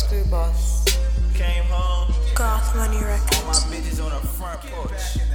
Screw Boss. Came home. Goth Money Records. All my bitches on the front porch.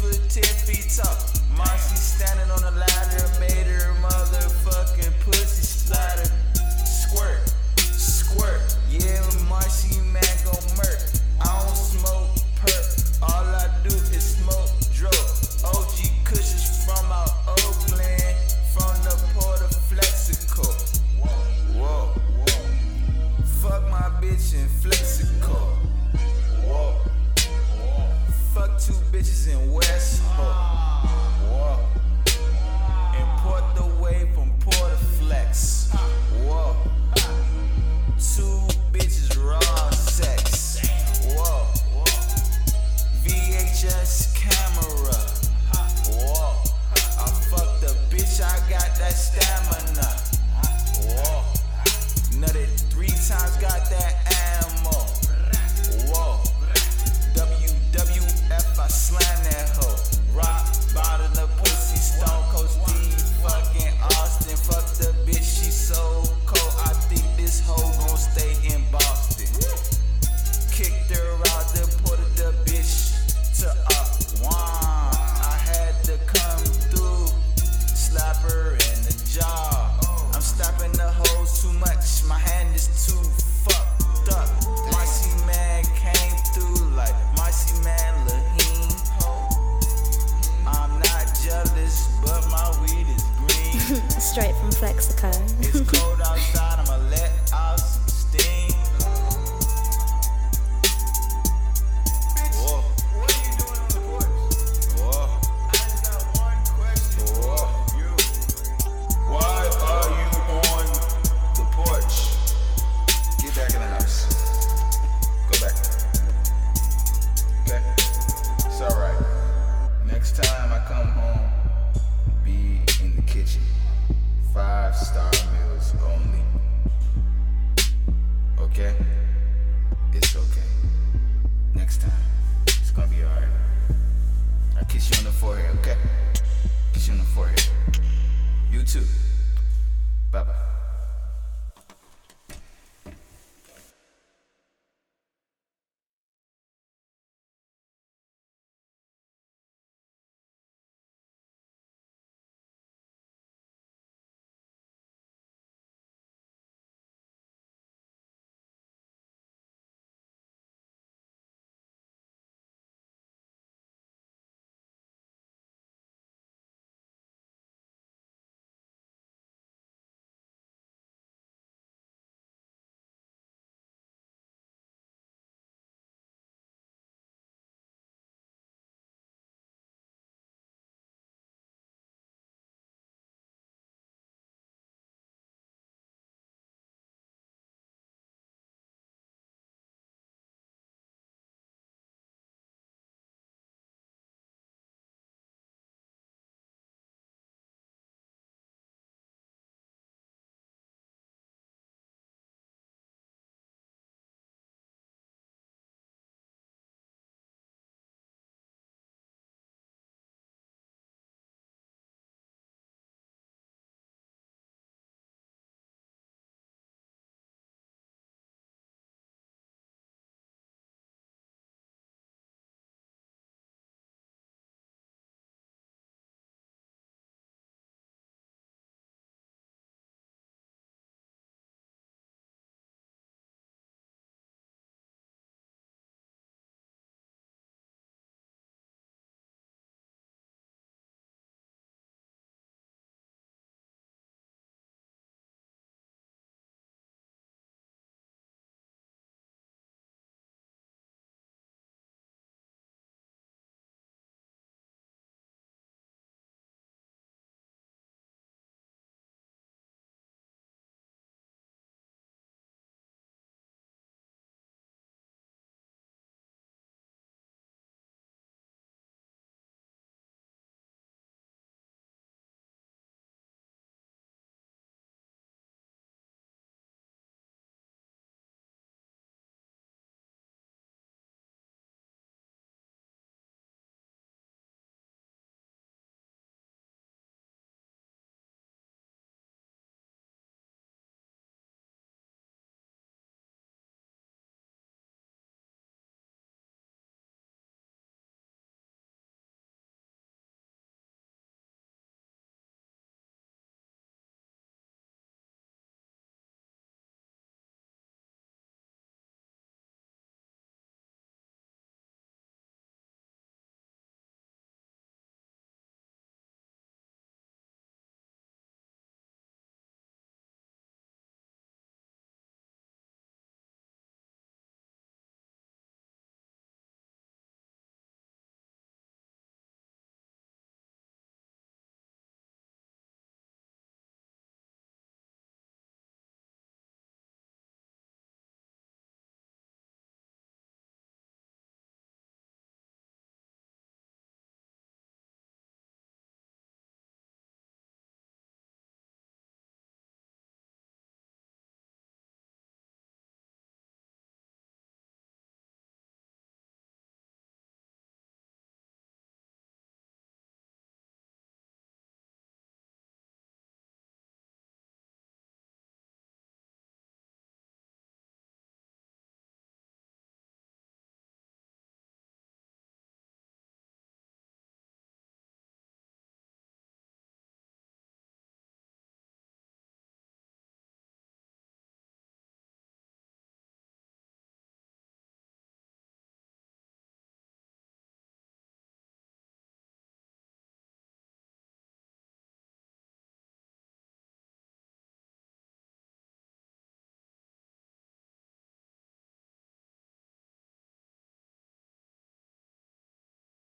foot ten feet tall. Marcy standing on the ladder straight from Flexico. Bye bye.